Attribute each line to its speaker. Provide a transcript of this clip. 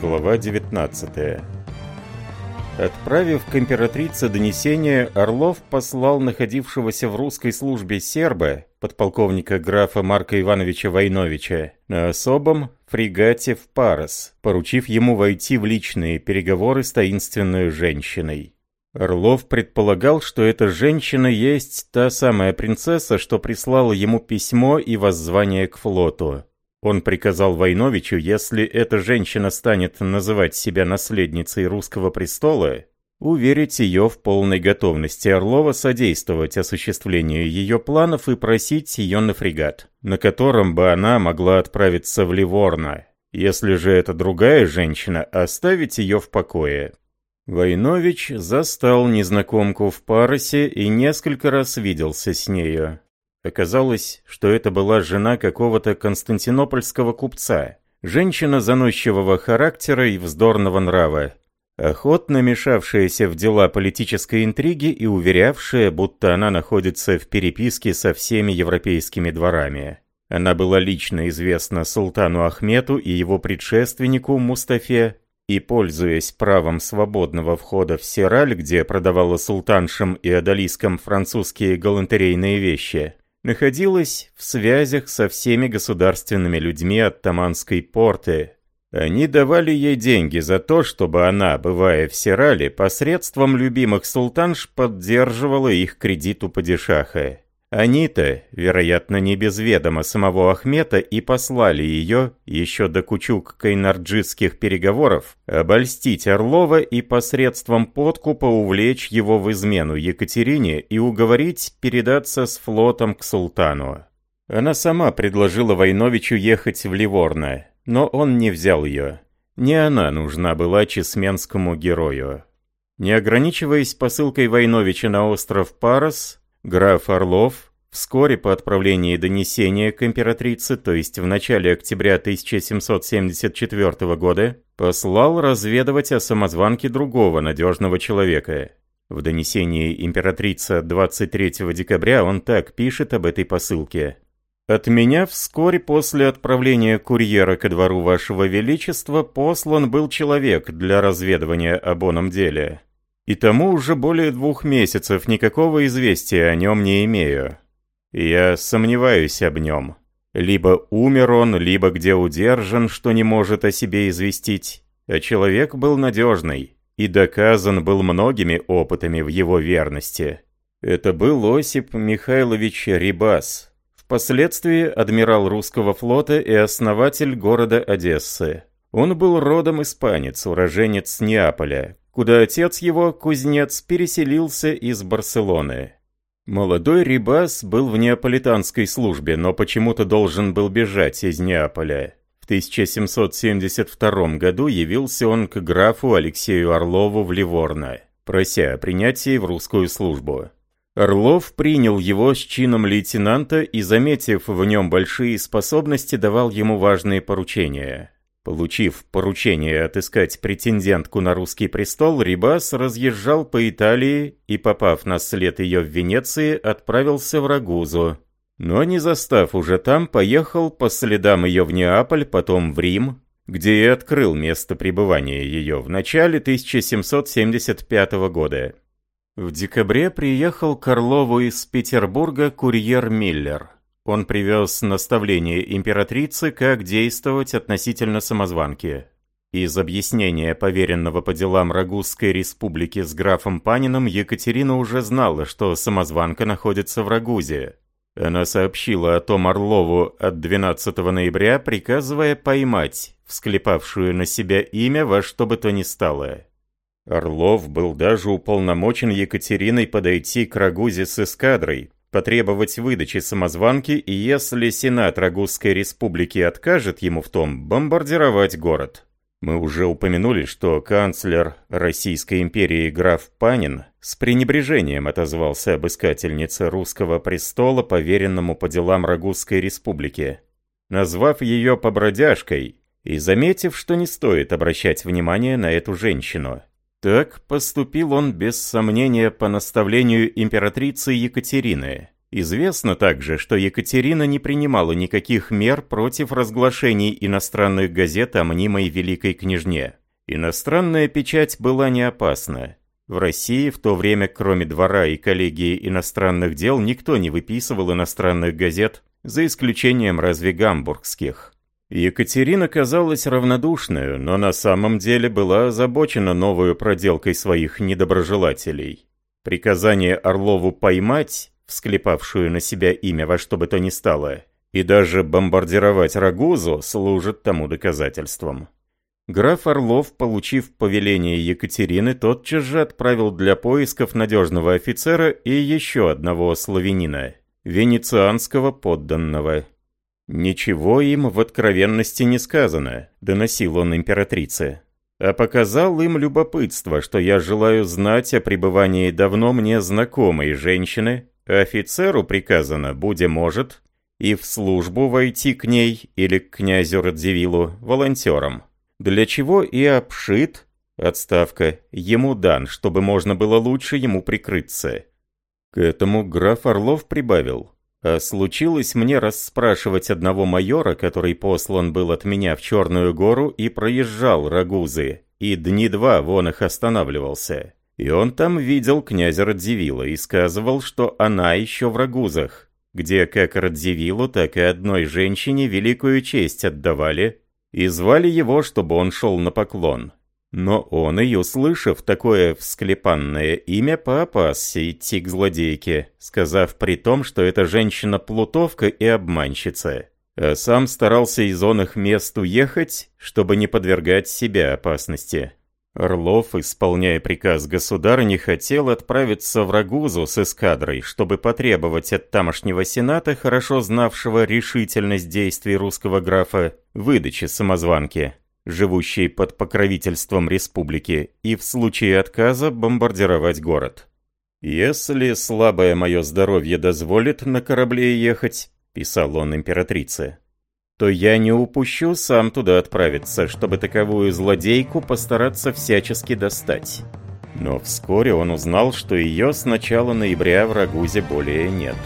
Speaker 1: Глава 19 Отправив к императрице донесение, Орлов послал находившегося в русской службе серба, подполковника графа Марка Ивановича Войновича, на особом фрегате в Парос, поручив ему войти в личные переговоры с таинственной женщиной. Орлов предполагал, что эта женщина есть та самая принцесса, что прислала ему письмо и воззвание к флоту. Он приказал Войновичу, если эта женщина станет называть себя наследницей русского престола, уверить ее в полной готовности Орлова содействовать осуществлению ее планов и просить ее на фрегат, на котором бы она могла отправиться в Ливорно. Если же это другая женщина, оставить ее в покое. Войнович застал незнакомку в паросе и несколько раз виделся с нею. Оказалось, что это была жена какого-то константинопольского купца, женщина заносчивого характера и вздорного нрава, охотно мешавшаяся в дела политической интриги и уверявшая, будто она находится в переписке со всеми европейскими дворами. Она была лично известна султану Ахмету и его предшественнику Мустафе, и, пользуясь правом свободного входа в Сираль, где продавала султаншам и одолискам французские галантерейные вещи, находилась в связях со всеми государственными людьми от Таманской порты. Они давали ей деньги за то, чтобы она, бывая в Сирале, посредством любимых султанш поддерживала их кредит у падишаха. Они-то, вероятно, не без ведома самого Ахмета, и послали ее, еще до кучук-кайнарджитских переговоров, обольстить Орлова и посредством подкупа увлечь его в измену Екатерине и уговорить передаться с флотом к султану. Она сама предложила Войновичу ехать в Ливорно, но он не взял ее. Не она нужна была чесменскому герою. Не ограничиваясь посылкой Войновича на остров Парос, Граф Орлов вскоре по отправлении донесения к императрице, то есть в начале октября 1774 года, послал разведывать о самозванке другого надежного человека. В донесении императрица 23 декабря он так пишет об этой посылке. «От меня вскоре после отправления курьера ко двору вашего величества послан был человек для разведывания об оном деле. И тому уже более двух месяцев никакого известия о нем не имею. Я сомневаюсь об нем. Либо умер он, либо где удержан, что не может о себе известить. А человек был надежный и доказан был многими опытами в его верности. Это был Осип Михайлович Рибас, впоследствии адмирал русского флота и основатель города Одессы. Он был родом испанец, уроженец Неаполя, куда отец его, кузнец, переселился из Барселоны. Молодой Рибас был в неаполитанской службе, но почему-то должен был бежать из Неаполя. В 1772 году явился он к графу Алексею Орлову в Ливорно, прося о принятии в русскую службу. Орлов принял его с чином лейтенанта и, заметив в нем большие способности, давал ему важные поручения. Получив поручение отыскать претендентку на русский престол, Рибас разъезжал по Италии и, попав на след ее в Венеции, отправился в Рагузу. Но не застав уже там, поехал по следам ее в Неаполь, потом в Рим, где и открыл место пребывания ее в начале 1775 года. В декабре приехал к Орлову из Петербурга курьер Миллер. Он привез наставление императрицы, как действовать относительно самозванки. Из объяснения поверенного по делам Рагузской республики с графом Паниным Екатерина уже знала, что самозванка находится в Рагузе. Она сообщила о том Орлову от 12 ноября, приказывая поймать всклепавшую на себя имя во что бы то ни стало. Орлов был даже уполномочен Екатериной подойти к Рагузе с эскадрой, потребовать выдачи самозванки и, если Сенат Рагузской Республики откажет ему в том, бомбардировать город. Мы уже упомянули, что канцлер Российской империи граф Панин с пренебрежением отозвался об искательнице русского престола, поверенному по делам Рагузской Республики, назвав ее побродяжкой и заметив, что не стоит обращать внимание на эту женщину. Так поступил он без сомнения по наставлению императрицы Екатерины. Известно также, что Екатерина не принимала никаких мер против разглашений иностранных газет о мнимой великой княжне. Иностранная печать была не опасна. В России в то время, кроме двора и коллегии иностранных дел, никто не выписывал иностранных газет, за исключением разве гамбургских. Екатерина казалась равнодушной, но на самом деле была озабочена новую проделкой своих недоброжелателей. Приказание Орлову поймать, всклепавшую на себя имя во что бы то ни стало, и даже бомбардировать Рагузу служит тому доказательством. Граф Орлов, получив повеление Екатерины, тотчас же отправил для поисков надежного офицера и еще одного славянина, венецианского подданного. «Ничего им в откровенности не сказано», — доносил он императрице. «А показал им любопытство, что я желаю знать о пребывании давно мне знакомой женщины, офицеру приказано, будя может, и в службу войти к ней или к князю Радзивиллу волонтером. Для чего и обшит, отставка, ему дан, чтобы можно было лучше ему прикрыться». К этому граф Орлов прибавил. А случилось мне расспрашивать одного майора, который послан был от меня в Черную гору и проезжал Рагузы, и дни два вон их останавливался. И он там видел князя Радзивилла и сказывал, что она еще в Рагузах, где как Радзивиллу, так и одной женщине великую честь отдавали, и звали его, чтобы он шел на поклон. Но он и, услышав такое всклепанное имя, поопасся идти к злодейке, сказав при том, что эта женщина-плутовка и обманщица. А сам старался из он их мест уехать, чтобы не подвергать себя опасности. Орлов, исполняя приказ государа, не хотел отправиться в Рагузу с эскадрой, чтобы потребовать от тамошнего сената, хорошо знавшего решительность действий русского графа, выдачи самозванки живущей под покровительством республики, и в случае отказа бомбардировать город. «Если слабое мое здоровье дозволит на корабле ехать», — писал он императрице, то я не упущу сам туда отправиться, чтобы таковую злодейку постараться всячески достать. Но вскоре он узнал, что ее с начала ноября в Рагузе более нет.